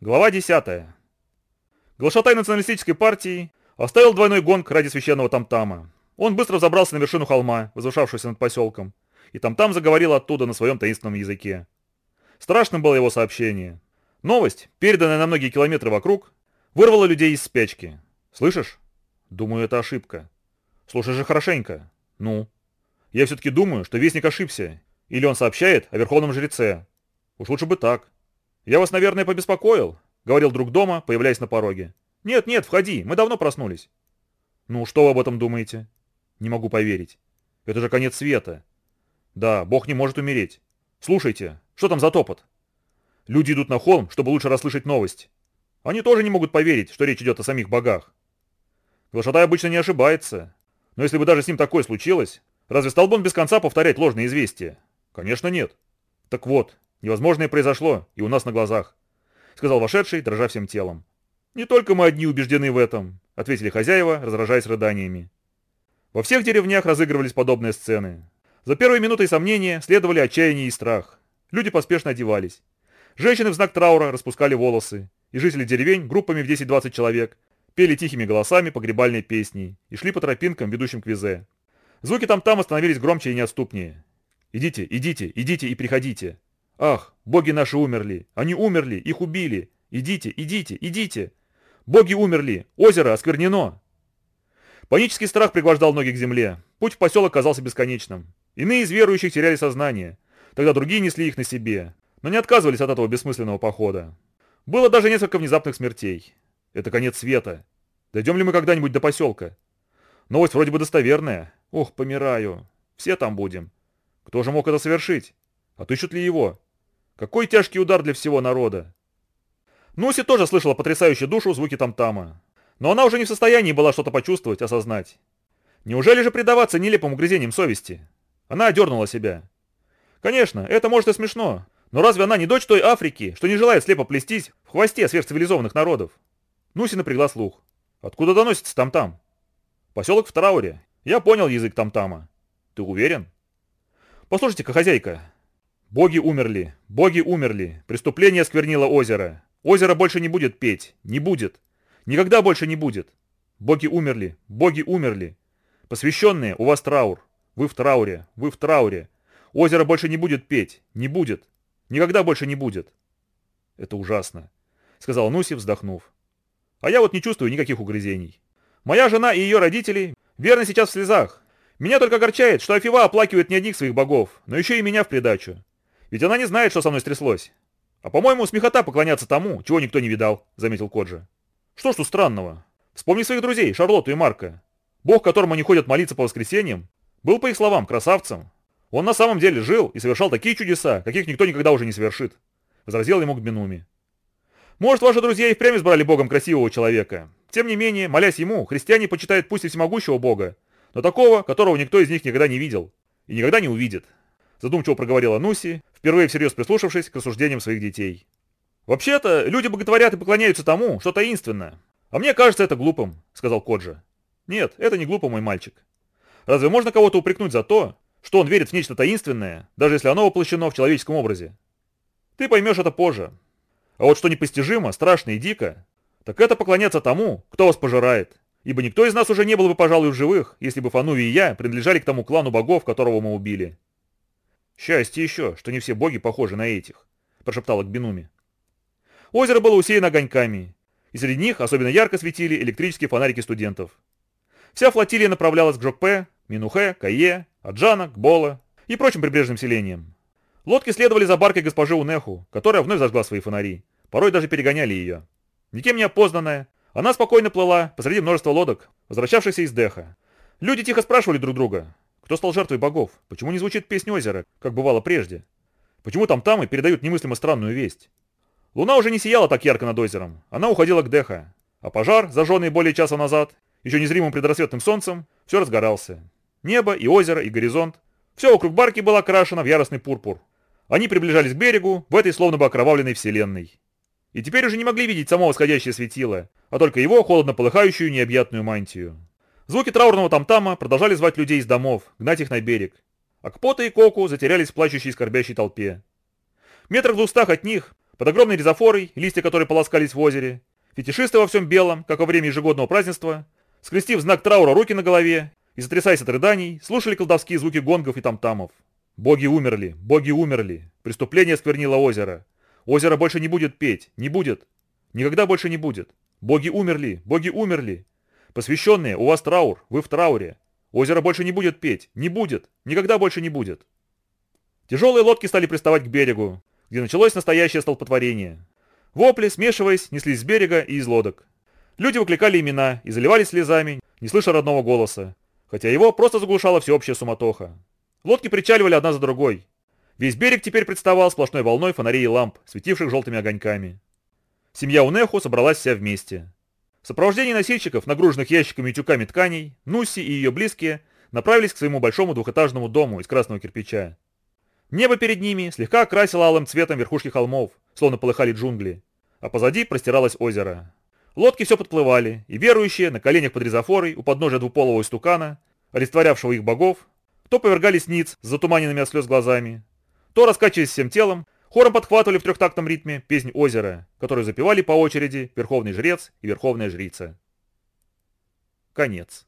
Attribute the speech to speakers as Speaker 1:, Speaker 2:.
Speaker 1: Глава 10. Глашатай националистической партии оставил двойной гонг ради священного тамтама. Он быстро взобрался на вершину холма, возвышавшегося над поселком, и тамтам заговорил оттуда на своем таинственном языке. Страшным было его сообщение. Новость, переданная на многие километры вокруг, вырвала людей из спячки. «Слышишь?» «Думаю, это ошибка». «Слушай же хорошенько». «Ну?» «Я все-таки думаю, что Вестник ошибся. Или он сообщает о Верховном Жреце. Уж лучше бы так». «Я вас, наверное, побеспокоил», — говорил друг дома, появляясь на пороге. «Нет, нет, входи, мы давно проснулись». «Ну, что вы об этом думаете?» «Не могу поверить. Это же конец света». «Да, Бог не может умереть. Слушайте, что там за топот?» «Люди идут на холм, чтобы лучше расслышать новость. Они тоже не могут поверить, что речь идет о самих богах. Глашатай обычно не ошибается. Но если бы даже с ним такое случилось, разве стал бы он без конца повторять ложные известия? Конечно, нет. Так вот, Невозможное произошло, и у нас на глазах», — сказал вошедший, дрожа всем телом. «Не только мы одни убеждены в этом», — ответили хозяева, разражаясь рыданиями. Во всех деревнях разыгрывались подобные сцены. За первой минутой сомнения следовали отчаяние и страх. Люди поспешно одевались. Женщины в знак траура распускали волосы, и жители деревень группами в 10-20 человек пели тихими голосами погребальные песни и шли по тропинкам, ведущим к визе. Звуки там-там становились громче и неотступнее. «Идите, идите, идите и приходите», Ах, боги наши умерли, они умерли, их убили. Идите, идите, идите. Боги умерли, озеро осквернено. Панический страх пригвождал ноги к земле. Путь в поселок казался бесконечным. Иные из верующих теряли сознание. Тогда другие несли их на себе. Но не отказывались от этого бессмысленного похода. Было даже несколько внезапных смертей. Это конец света. Дойдем ли мы когда-нибудь до поселка? Новость вроде бы достоверная. Ох, помираю. Все там будем. Кто же мог это совершить? Отыщут ли его? Какой тяжкий удар для всего народа. Нуси тоже слышала потрясающую душу звуки там-тама. Но она уже не в состоянии была что-то почувствовать, осознать. Неужели же предаваться нелепым угрызениям совести? Она одернула себя. Конечно, это может и смешно, но разве она не дочь той Африки, что не желает слепо плестись в хвосте сверхцивилизованных народов? Нуси напрягла слух. Откуда доносится там-там? Поселок в Трауре. Я понял язык там-тама. Ты уверен? Послушайте-ка, хозяйка, Боги умерли, боги умерли, преступление сквернило озеро. Озеро больше не будет петь, не будет. Никогда больше не будет. Боги умерли, боги умерли. Посвященные, у вас траур. Вы в трауре, вы в трауре. Озеро больше не будет петь, не будет. Никогда больше не будет. Это ужасно, сказал Нуси, вздохнув. А я вот не чувствую никаких угрызений. Моя жена и ее родители верно сейчас в слезах. Меня только огорчает, что Афива оплакивает не одних своих богов, но еще и меня в придачу. Ведь она не знает, что со мной стряслось. А по-моему, смехота поклоняться тому, чего никто не видал, заметил Коджи. Что ж тут странного? Вспомни своих друзей, Шарлотту и Марка. Бог, которому они ходят молиться по воскресеньям, был, по их словам, красавцем. Он на самом деле жил и совершал такие чудеса, каких никто никогда уже не совершит, возразил ему Гбенуми. Может, ваши друзья и впрямь избрали богом красивого человека. Тем не менее, молясь ему, христиане почитают пусть и всемогущего бога, но такого, которого никто из них никогда не видел и никогда не увидит задумчиво проговорила Нуси, впервые всерьез прислушавшись к рассуждениям своих детей. «Вообще-то, люди боготворят и поклоняются тому, что таинственно. А мне кажется это глупым», — сказал Коджа. «Нет, это не глупо, мой мальчик. Разве можно кого-то упрекнуть за то, что он верит в нечто таинственное, даже если оно воплощено в человеческом образе? Ты поймешь это позже. А вот что непостижимо, страшно и дико, так это поклоняться тому, кто вас пожирает. Ибо никто из нас уже не был бы, пожалуй, в живых, если бы Фануви и я принадлежали к тому клану богов, которого мы убили. «Счастье еще, что не все боги похожи на этих», – прошептала Кбинуми. Озеро было усеяно огоньками, и среди них особенно ярко светили электрические фонарики студентов. Вся флотилия направлялась к Жокпе, Минухе, Кайе, Аджана, Кбола и прочим прибрежным селениям. Лодки следовали за баркой госпожи Унеху, которая вновь зажгла свои фонари, порой даже перегоняли ее. Никем не опознанная, она спокойно плыла посреди множества лодок, возвращавшихся из Деха. Люди тихо спрашивали друг друга, кто стал жертвой богов? Почему не звучит песня озера, как бывало прежде? Почему там-там и передают немыслимо странную весть? Луна уже не сияла так ярко над озером, она уходила к Деха, а пожар, зажженный более часа назад, еще незримым предрассветным солнцем, все разгорался. Небо и озеро и горизонт, все вокруг барки было окрашено в яростный пурпур. Они приближались к берегу в этой словно бы окровавленной вселенной. И теперь уже не могли видеть само восходящее светило, а только его холодно полыхающую необъятную мантию. Звуки траурного тамтама продолжали звать людей из домов, гнать их на берег. Акпота и Коку затерялись в плачущей и скорбящей толпе. Метрах в двухстах от них Под огромной резофорой, листья которой полоскались в озере, фетишисты во всем белом, как во время ежегодного празднества, скрестив знак траура руки на голове и затрясаясь от рыданий, слушали колдовские звуки гонгов и тамтамов. Боги умерли, боги умерли, преступление сквернило озеро. Озеро больше не будет петь, не будет, никогда больше не будет. Боги умерли, боги умерли. Посвященные, у вас траур, вы в трауре. Озеро больше не будет петь, не будет, никогда больше не будет. Тяжелые лодки стали приставать к берегу, где началось настоящее столпотворение. Вопли, смешиваясь, неслись с берега и из лодок. Люди выкликали имена и заливались слезами, не слыша родного голоса, хотя его просто заглушала всеобщая суматоха. Лодки причаливали одна за другой. Весь берег теперь представал сплошной волной фонарей и ламп, светивших желтыми огоньками. Семья Унеху собралась вся вместе. В сопровождении носильщиков, нагруженных ящиками и тюками тканей, Нусси и ее близкие направились к своему большому двухэтажному дому из красного кирпича. Небо перед ними слегка окрасило алым цветом верхушки холмов, словно полыхали джунгли, а позади простиралось озеро. Лодки все подплывали, и верующие на коленях под резофорой у подножия двуполого истукана, олицетворявшего их богов, то повергались ниц с затуманенными от слез глазами, то, раскачиваясь всем телом, хором подхватывали в трехтактном ритме песнь озера, которую запевали по очереди верховный жрец и верховная жрица. Конец.